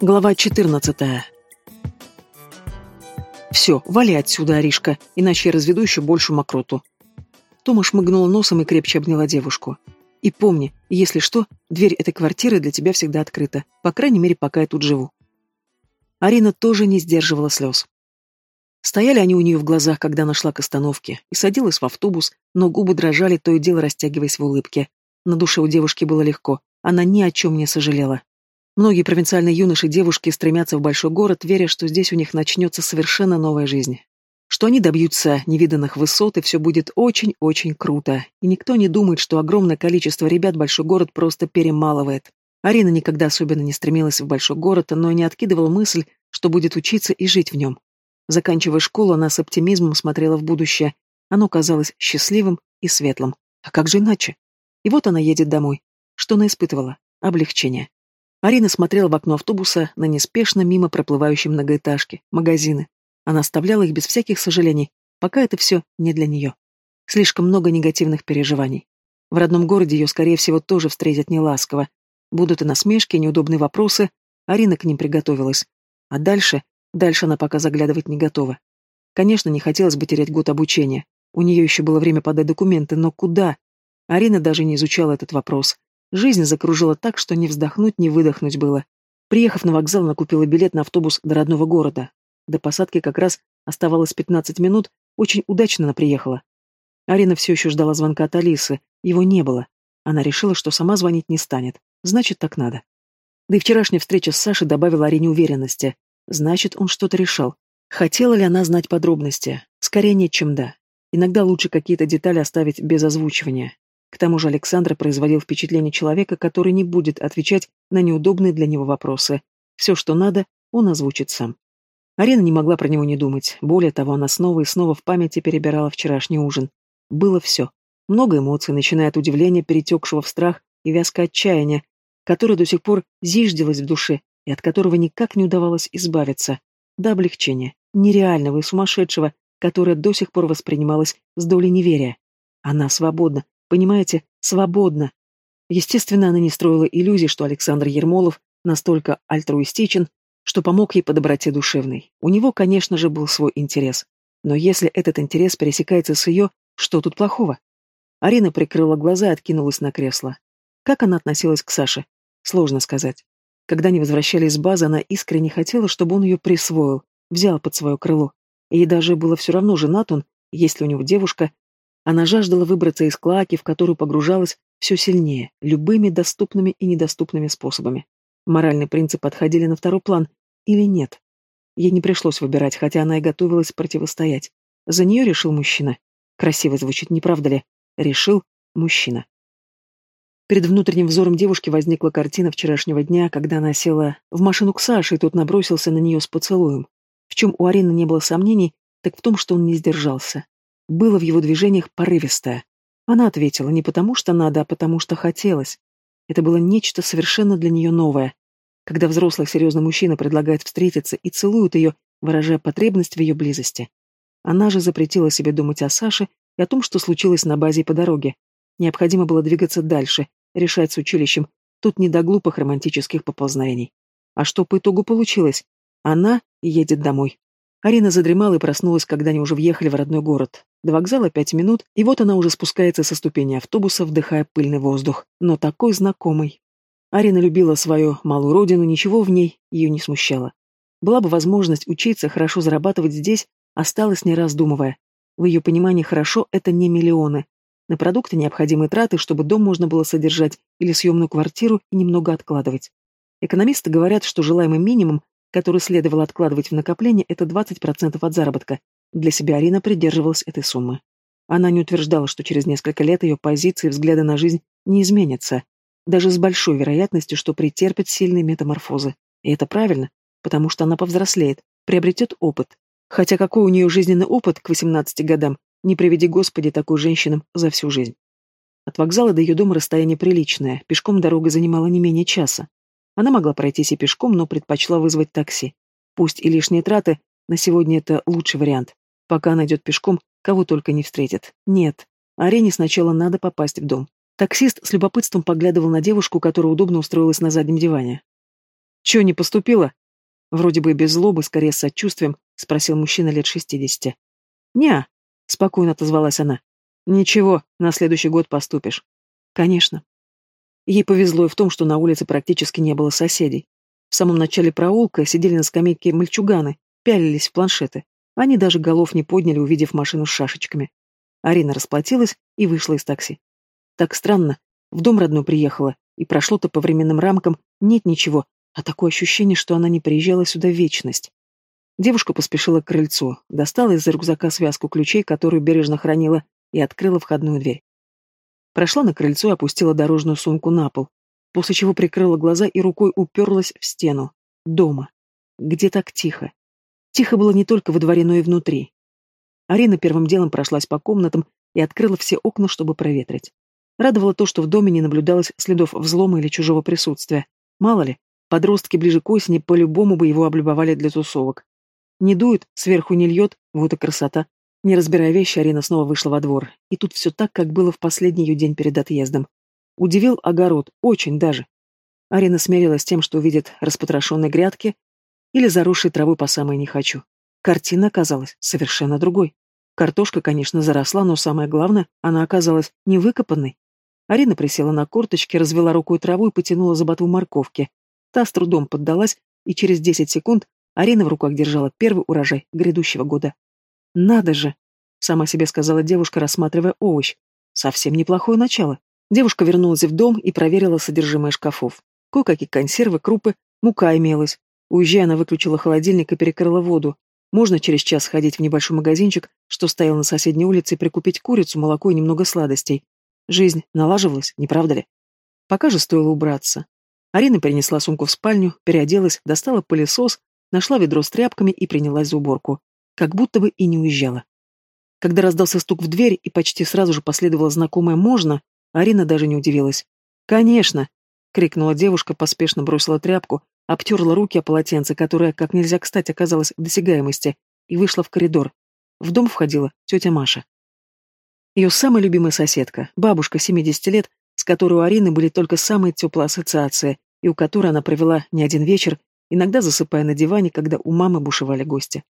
Глава 14. «Все, вали отсюда, Аришка, иначе я разведу еще большую мокроту». Тома шмыгнула носом и крепче обняла девушку. «И помни, если что, дверь этой квартиры для тебя всегда открыта, по крайней мере, пока я тут живу». Арина тоже не сдерживала слез. Стояли они у нее в глазах, когда она шла к остановке, и садилась в автобус, но губы дрожали, то и дело растягиваясь в улыбке. На душе у девушки было легко, она ни о чем не сожалела. Многие провинциальные юноши и девушки стремятся в большой город, веря, что здесь у них начнется совершенно новая жизнь. Что они добьются невиданных высот, и все будет очень-очень круто. И никто не думает, что огромное количество ребят большой город просто перемалывает. Арина никогда особенно не стремилась в большой город, но не откидывала мысль, что будет учиться и жить в нем. Заканчивая школу, она с оптимизмом смотрела в будущее. Оно казалось счастливым и светлым. А как же иначе? И вот она едет домой. Что она испытывала? Облегчение. Арина смотрела в окно автобуса на неспешно мимо проплывающие многоэтажки, магазины. Она оставляла их без всяких сожалений, пока это все не для нее. Слишком много негативных переживаний. В родном городе ее, скорее всего, тоже встретят неласково. Будут и насмешки, и неудобные вопросы. Арина к ним приготовилась. А дальше Дальше она пока заглядывать не готова. Конечно, не хотелось бы терять год обучения. У нее еще было время подать документы, но куда? Арина даже не изучала этот вопрос. Жизнь закружила так, что не вздохнуть, не выдохнуть было. Приехав на вокзал, она купила билет на автобус до родного города. До посадки как раз оставалось 15 минут, очень удачно она приехала. Арина все еще ждала звонка от Алисы, его не было. Она решила, что сама звонить не станет. Значит, так надо. Да и вчерашняя встреча с Сашей добавила Арине уверенности. Значит, он что-то решал. Хотела ли она знать подробности? Скорее нет, чем да. Иногда лучше какие-то детали оставить без озвучивания. К тому же Александр производил впечатление человека, который не будет отвечать на неудобные для него вопросы. Все, что надо, он озвучит сам. Арина не могла про него не думать. Более того, она снова и снова в памяти перебирала вчерашний ужин. Было все. Много эмоций, начиная от удивления, перетекшего в страх и вязкое отчаяния, которое до сих пор зиждилось в душе и от которого никак не удавалось избавиться, до облегчения, нереального и сумасшедшего, которое до сих пор воспринималось с долей неверия. Она свободна, понимаете, свободна. Естественно, она не строила иллюзий, что Александр Ермолов настолько альтруистичен, что помог ей по доброте душевной. У него, конечно же, был свой интерес. Но если этот интерес пересекается с ее, что тут плохого? Арина прикрыла глаза и откинулась на кресло. Как она относилась к Саше? Сложно сказать. Когда они возвращались с базы, она искренне хотела, чтобы он ее присвоил, взял под свое крыло. Ей даже было все равно, женат он, есть ли у него девушка. Она жаждала выбраться из клаки, в которую погружалась все сильнее, любыми доступными и недоступными способами. Моральные принципы отходили на второй план или нет. Ей не пришлось выбирать, хотя она и готовилась противостоять. За нее решил мужчина. Красиво звучит, не правда ли? Решил мужчина. Перед внутренним взором девушки возникла картина вчерашнего дня, когда она села в машину к Саше, и тот набросился на нее с поцелуем. В чем у Арины не было сомнений, так в том, что он не сдержался. Было в его движениях порывистое. Она ответила не потому, что надо, а потому, что хотелось. Это было нечто совершенно для нее новое. Когда взрослый серьезный мужчина предлагает встретиться и целует ее, выражая потребность в ее близости. Она же запретила себе думать о Саше и о том, что случилось на базе и по дороге. Необходимо было двигаться дальше, решать с училищем. Тут не до глупых романтических поползновений. А что по итогу получилось? Она едет домой. Арина задремала и проснулась, когда они уже въехали в родной город. До вокзала пять минут, и вот она уже спускается со ступени автобуса, вдыхая пыльный воздух. Но такой знакомый. Арина любила свою малую родину, ничего в ней ее не смущало. Была бы возможность учиться, хорошо зарабатывать здесь, осталась не раздумывая. В ее понимании хорошо это не миллионы, на продукты необходимые траты, чтобы дом можно было содержать, или съемную квартиру и немного откладывать. Экономисты говорят, что желаемый минимум, который следовало откладывать в накопление, это 20% от заработка. Для себя Арина придерживалась этой суммы. Она не утверждала, что через несколько лет ее позиции и взгляды на жизнь не изменятся, даже с большой вероятностью, что претерпит сильные метаморфозы. И это правильно, потому что она повзрослеет, приобретет опыт. Хотя какой у нее жизненный опыт к 18 годам, не приведи Господи такой женщинам за всю жизнь. От вокзала до ее дома расстояние приличное, пешком дорога занимала не менее часа. Она могла пройтись и пешком, но предпочла вызвать такси. Пусть и лишние траты, на сегодня это лучший вариант. Пока она идет пешком, кого только не встретит. Нет, Арене сначала надо попасть в дом. Таксист с любопытством поглядывал на девушку, которая удобно устроилась на заднем диване. «Чё, не поступила?» Вроде бы без злобы, скорее с сочувствием, спросил мужчина лет шестидесяти. «Не-а», спокойно отозвалась она. «Ничего, на следующий год поступишь». «Конечно». Ей повезло и в том, что на улице практически не было соседей. В самом начале проулка сидели на скамейке мальчуганы, пялились в планшеты. Они даже голов не подняли, увидев машину с шашечками. Арина расплатилась и вышла из такси. Так странно. В дом родной приехала, и прошло-то по временным рамкам нет ничего, а такое ощущение, что она не приезжала сюда вечность. Девушка поспешила к крыльцу, достала из рюкзака связку ключей, которую бережно хранила, и открыла входную дверь. Прошла на крыльцо и опустила дорожную сумку на пол, после чего прикрыла глаза и рукой уперлась в стену. Дома. Где так тихо. Тихо было не только во дворе, но и внутри. Арина первым делом прошлась по комнатам и открыла все окна, чтобы проветрить. Радовало то, что в доме не наблюдалось следов взлома или чужого присутствия. Мало ли, подростки ближе к осени по-любому бы его облюбовали для тусовок. Не дует, сверху не льет, вот и красота. Не разбирая вещи, Арина снова вышла во двор. И тут все так, как было в последний ее день перед отъездом. Удивил огород, очень даже. Арина смирилась с тем, что увидит распотрошенные грядки или заросшие травы по самой не хочу. Картина оказалась совершенно другой. Картошка, конечно, заросла, но самое главное, она оказалась не выкопанной. Арина присела на корточки, развела рукой траву и потянула за ботву морковки. Та с трудом поддалась, и через десять секунд Арина в руках держала первый урожай грядущего года. «Надо же!» — сама себе сказала девушка, рассматривая овощ. «Совсем неплохое начало». Девушка вернулась в дом и проверила содержимое шкафов. Кое-какие консервы, крупы, мука имелась. Уезжая, она выключила холодильник и перекрыла воду. Можно через час сходить в небольшой магазинчик, что стоял на соседней улице, и прикупить курицу, молоко и немного сладостей. Жизнь налаживалась, не правда ли? Пока же стоило убраться. Арина перенесла сумку в спальню, переоделась, достала пылесос, нашла ведро с тряпками и принялась за уборку как будто бы и не уезжала. Когда раздался стук в дверь и почти сразу же последовало знакомое «можно», Арина даже не удивилась. «Конечно!» — крикнула девушка, поспешно бросила тряпку, обтерла руки о полотенце, которое как нельзя кстати оказалось в досягаемости, и вышла в коридор. В дом входила тетя Маша. Ее самая любимая соседка, бабушка 70 лет, с которой у Арины были только самые теплые ассоциации, и у которой она провела не один вечер, иногда засыпая на диване, когда у мамы бушевали гости.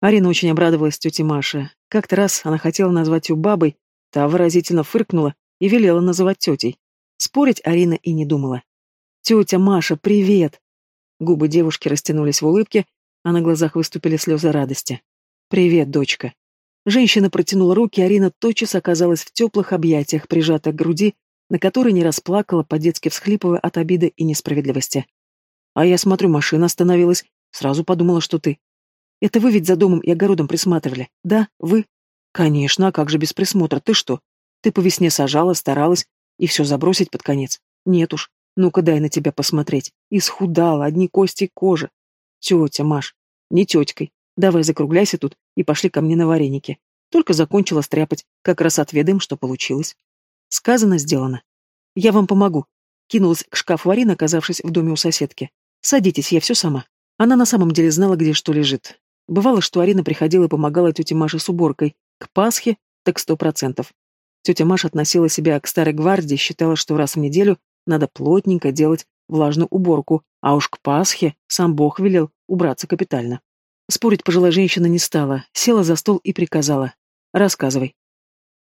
Арина очень обрадовалась тете Маше. Как-то раз она хотела назвать ее бабой, та выразительно фыркнула и велела называть тетей. Спорить Арина и не думала. «Тетя Маша, привет!» Губы девушки растянулись в улыбке, а на глазах выступили слезы радости. «Привет, дочка!» Женщина протянула руки, Арина тотчас оказалась в теплых объятиях, прижатая к груди, на которой не расплакала, по-детски всхлипывая от обиды и несправедливости. «А я смотрю, машина остановилась. Сразу подумала, что ты. Это вы ведь за домом и огородом присматривали? Да, вы? Конечно, а как же без присмотра? Ты что? Ты по весне сажала, старалась, и все забросить под конец? Нет уж. Ну-ка дай на тебя посмотреть. Исхудала, одни кости и кожа. Тетя, Маш, не теткой. Давай закругляйся тут и пошли ко мне на вареники. Только закончила стряпать, как раз отведаем, что получилось. Сказано, сделано. Я вам помогу. Кинулась к шкафу Арина, оказавшись в доме у соседки. Садитесь, я все сама. Она на самом деле знала, где что лежит. Бывало, что Арина приходила и помогала тете Маше с уборкой. К Пасхе так сто процентов. Тетя Маша относила себя к старой гвардии, считала, что раз в неделю надо плотненько делать влажную уборку, а уж к Пасхе сам Бог велел убраться капитально. Спорить пожилая женщина не стала, села за стол и приказала. «Рассказывай».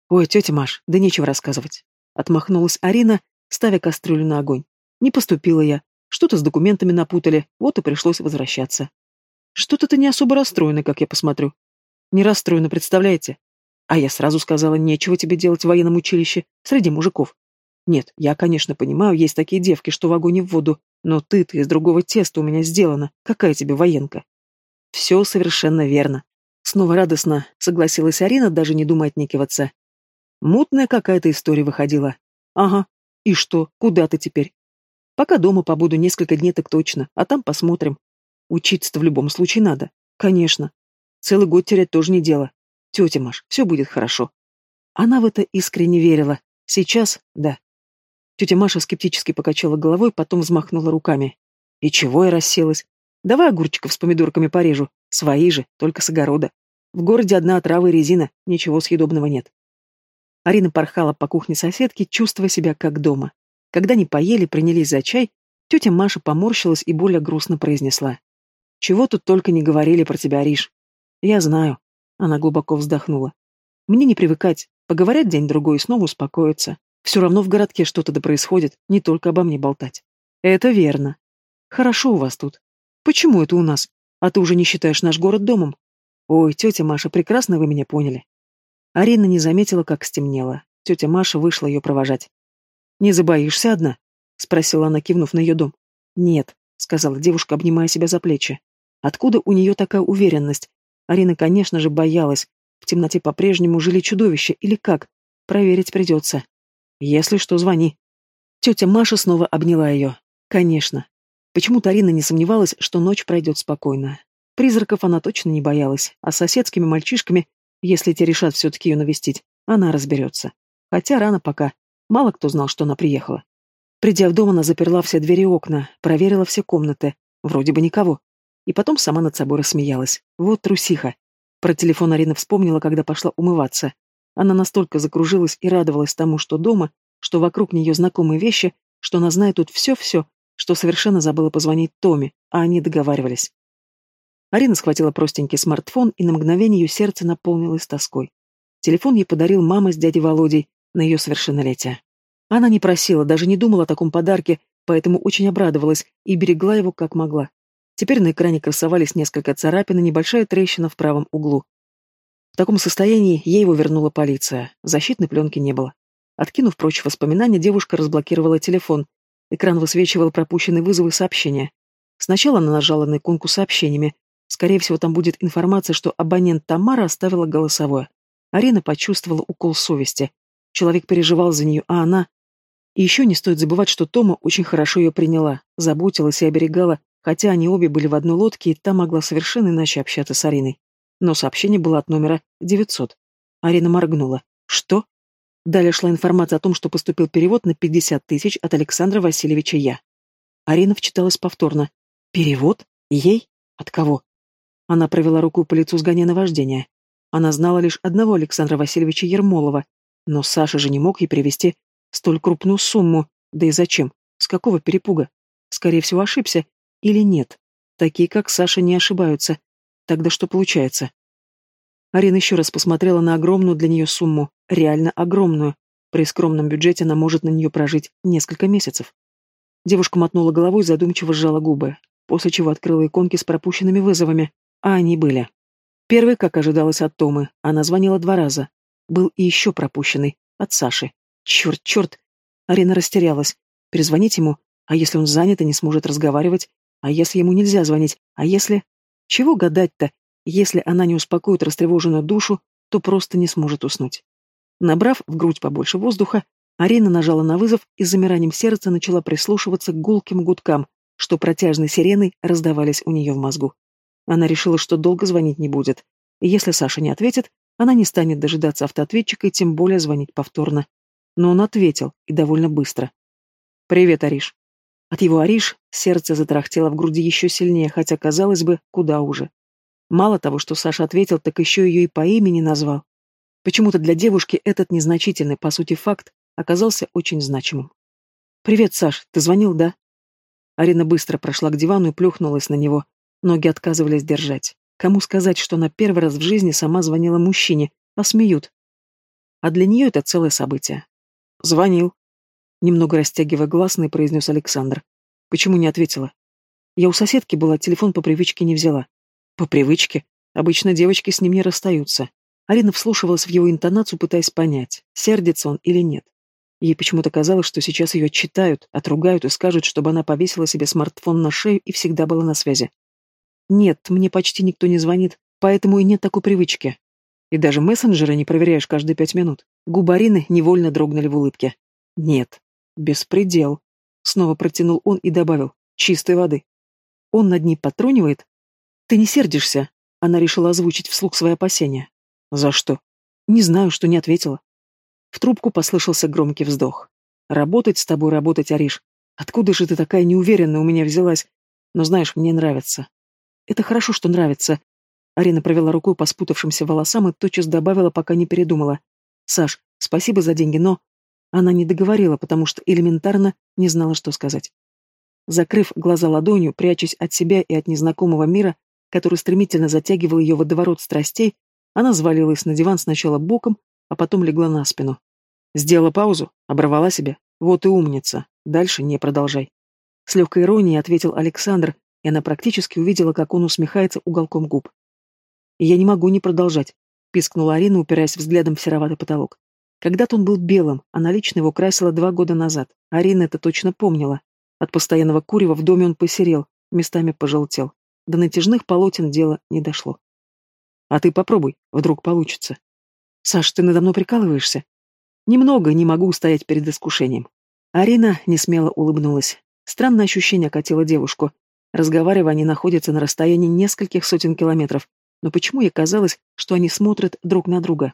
«Ой, тетя Маш, да нечего рассказывать». Отмахнулась Арина, ставя кастрюлю на огонь. «Не поступила я. Что-то с документами напутали, вот и пришлось возвращаться. Что-то ты не особо расстроена, как я посмотрю. Не расстроена, представляете? А я сразу сказала, нечего тебе делать в военном училище, среди мужиков. Нет, я, конечно, понимаю, есть такие девки, что в огонь и в воду, но ты-то из другого теста у меня сделана. Какая тебе военка? Все совершенно верно. Снова радостно согласилась Арина, даже не думая отнекиваться. Мутная какая-то история выходила. Ага. И что, куда ты теперь? Пока дома побуду несколько дней так точно, а там посмотрим. Учиться-то в любом случае надо. Конечно. Целый год терять тоже не дело. Тетя Маш, все будет хорошо. Она в это искренне верила. Сейчас — да. Тетя Маша скептически покачала головой, потом взмахнула руками. И чего я расселась? Давай огурчиков с помидорками порежу. Свои же, только с огорода. В городе одна отрава и резина, ничего съедобного нет. Арина порхала по кухне соседки, чувствуя себя как дома. Когда они поели, принялись за чай, тетя Маша поморщилась и более грустно произнесла. «Чего тут только не говорили про тебя, Риш?» «Я знаю», — она глубоко вздохнула. «Мне не привыкать, поговорят день-другой и снова успокоиться. Все равно в городке что-то да происходит, не только обо мне болтать». «Это верно. Хорошо у вас тут. Почему это у нас? А ты уже не считаешь наш город домом?» «Ой, тетя Маша, прекрасно вы меня поняли». Арина не заметила, как стемнело. Тетя Маша вышла ее провожать. «Не забоишься одна?» — спросила она, кивнув на ее дом. «Нет», — сказала девушка, обнимая себя за плечи. «Откуда у нее такая уверенность? Арина, конечно же, боялась. В темноте по-прежнему жили чудовища, или как? Проверить придется. Если что, звони». Тетя Маша снова обняла ее. «Конечно». Почему-то Арина не сомневалась, что ночь пройдет спокойно. Призраков она точно не боялась, а с соседскими мальчишками, если те решат все-таки ее навестить, она разберется. Хотя рано пока. Мало кто знал, что она приехала. Придя в дом, она заперла все двери и окна, проверила все комнаты. Вроде бы никого. И потом сама над собой рассмеялась. Вот трусиха. Про телефон Арина вспомнила, когда пошла умываться. Она настолько закружилась и радовалась тому, что дома, что вокруг нее знакомые вещи, что она знает тут все-все, что совершенно забыла позвонить Томе, а они договаривались. Арина схватила простенький смартфон, и на мгновение ее сердце наполнилось тоской. Телефон ей подарил мама с дядей Володей, на ее совершеннолетие. Она не просила, даже не думала о таком подарке, поэтому очень обрадовалась и берегла его как могла. Теперь на экране красовались несколько царапин и небольшая трещина в правом углу. Таком состоянии ей его вернула полиция. Защитной пленки не было. Откинув прочь воспоминания, девушка разблокировала телефон. Экран высвечивал пропущенные вызовы и сообщения. Сначала она нажала на иконку сообщениями. Скорее всего, там будет информация, что абонент Тамара оставила голосовое. Арина почувствовала укол совести. Человек переживал за нее, а она... И еще не стоит забывать, что Тома очень хорошо ее приняла, заботилась и оберегала, хотя они обе были в одной лодке, и та могла совершенно иначе общаться с Ариной. Но сообщение было от номера 900. Арина моргнула. Что? Далее шла информация о том, что поступил перевод на 50 тысяч от Александра Васильевича Я. Арина вчиталась повторно. Перевод? Ей? От кого? Она провела рукой по лицу, сгоняя наваждение. Она знала лишь одного Александра Васильевича Ермолова, но Саша же не мог ей привести столь крупную сумму. Да и зачем? С какого перепуга? Скорее всего, ошибся. Или нет? Такие, как Саша, не ошибаются. Тогда что получается? Арина еще раз посмотрела на огромную для нее сумму. Реально огромную. При скромном бюджете она может на нее прожить несколько месяцев. Девушка мотнула головой задумчиво сжала губы, после чего открыла иконки с пропущенными вызовами. А они были. Первый, как ожидалось от Томы, она звонила два раза. Был и еще пропущенный. От Саши. Черт, черт. Арина растерялась. Перезвонить ему? А если он занят и не сможет разговаривать? А если ему нельзя звонить? А если... Чего гадать-то? Если она не успокоит растревоженную душу, то просто не сможет уснуть. Набрав в грудь побольше воздуха, Арина нажала на вызов и с замиранием сердца начала прислушиваться к гулким гудкам, что протяжной сиреной раздавались у нее в мозгу. Она решила, что долго звонить не будет. И если Саша не ответит, она не станет дожидаться автоответчика и тем более звонить повторно. Но он ответил, и довольно быстро. «Привет, Ариш». От его Ариш сердце затрахтело в груди еще сильнее, хотя, казалось бы, куда уже. Мало того, что Саша ответил, так еще ее и по имени назвал. Почему-то для девушки этот незначительный, по сути, факт оказался очень значимым. «Привет, Саш, ты звонил, да?» Арина быстро прошла к дивану и плюхнулась на него. Ноги отказывались держать. Кому сказать, что она первый раз в жизни сама звонила мужчине, а смеют? А для нее это целое событие. Звонил. Немного растягивая гласный, произнес Александр. Почему не ответила? Я у соседки была, телефон по привычке не взяла. По привычке? Обычно девочки с ним не расстаются. Арина вслушивалась в его интонацию, пытаясь понять, сердится он или нет. Ей почему-то казалось, что сейчас ее читают, отругают и скажут, чтобы она повесила себе смартфон на шею и всегда была на связи. Нет, мне почти никто не звонит, поэтому и нет такой привычки. И даже мессенджеры не проверяешь каждые пять минут. Губарины невольно дрогнули в улыбке. Нет, беспредел. Снова протянул он и добавил. Чистой воды. Он над ней потрунивает? Ты не сердишься? Она решила озвучить вслух свои опасения. За что? Не знаю, что не ответила. В трубку послышался громкий вздох. Работать с тобой, работать, Ариш. Откуда же ты такая неуверенная у меня взялась? Но знаешь, мне нравится. Это хорошо, что нравится. Арина провела рукой по спутавшимся волосам и тотчас добавила, пока не передумала. Саш, Спасибо за деньги, но... Она не договорила, потому что элементарно не знала, что сказать. Закрыв глаза ладонью, прячась от себя и от незнакомого мира, который стремительно затягивал ее водоворот страстей, она завалилась на диван сначала боком, а потом легла на спину. Сделала паузу, оборвала себя. Вот и умница. Дальше не продолжай. С легкой иронией ответил Александр, и она практически увидела, как он усмехается уголком губ. «Я не могу не продолжать», — пискнула Арина, упираясь взглядом в сероватый потолок. Когда-то он был белым, она лично его красила два года назад. Арина это точно помнила. От постоянного курева в доме он посерел, местами пожелтел. До натяжных полотен дело не дошло. «А ты попробуй, вдруг получится». «Саш, ты надо мной прикалываешься?» «Немного, не могу устоять перед искушением». Арина несмело улыбнулась. Странное ощущение окатило девушку. Разговаривая, они находятся на расстоянии нескольких сотен километров, но почему ей казалось, что они смотрят друг на друга?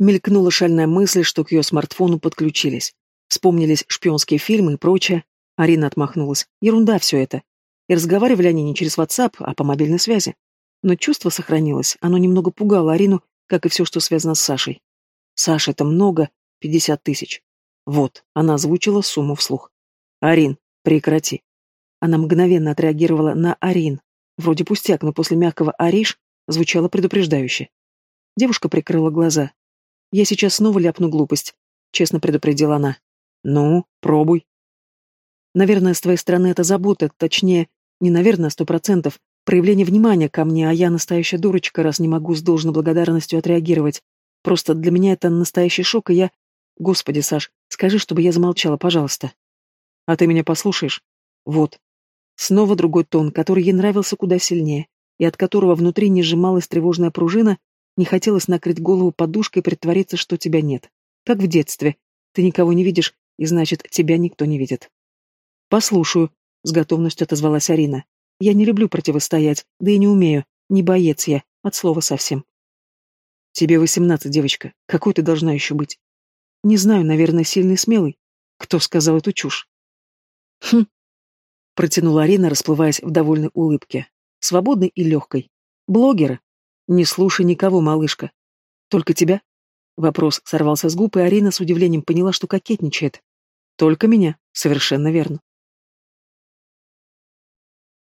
Мелькнула шальная мысль, что к ее смартфону подключились. Вспомнились шпионские фильмы и прочее. Арина отмахнулась. Ерунда все это. И разговаривали они не через WhatsApp, а по мобильной связи. Но чувство сохранилось, оно немного пугало Арину, как и все, что связано с Сашей. Саша, это много, пятьдесят тысяч. Вот, она озвучила сумму вслух. Арин, прекрати. Она мгновенно отреагировала на Арин. Вроде пустяк, но после мягкого «Ариш» звучало предупреждающе. Девушка прикрыла глаза. «Я сейчас снова ляпну глупость», — честно предупредила она. «Ну, пробуй». Наверное, с твоей стороны это забота, точнее, не наверное, сто процентов, проявление внимания ко мне, а я настоящая дурочка, раз не могу с должной благодарностью отреагировать. Просто для меня это настоящий шок, и я... Господи, Саш, скажи, чтобы я замолчала, пожалуйста. А ты меня послушаешь? Вот. Снова другой тон, который ей нравился куда сильнее, и от которого внутри не сжималась тревожная пружина, не хотелось накрыть голову подушкой и притвориться, что тебя нет. Как в детстве. Ты никого не видишь, и значит, тебя никто не видит. «Послушаю», — с готовностью отозвалась Арина. «Я не люблю противостоять, да и не умею. Не боец я, от слова совсем». «Тебе восемнадцать, девочка. Какой ты должна еще быть?» «Не знаю, наверное, сильный и смелый. Кто сказал эту чушь?» «Хм», — протянула Арина, расплываясь в довольной улыбке. «Свободной и легкой. Блогеры. Не слушай никого, малышка. Только тебя?» Вопрос сорвался с губ, и Арина с удивлением поняла, что кокетничает. «Только меня. Совершенно верно».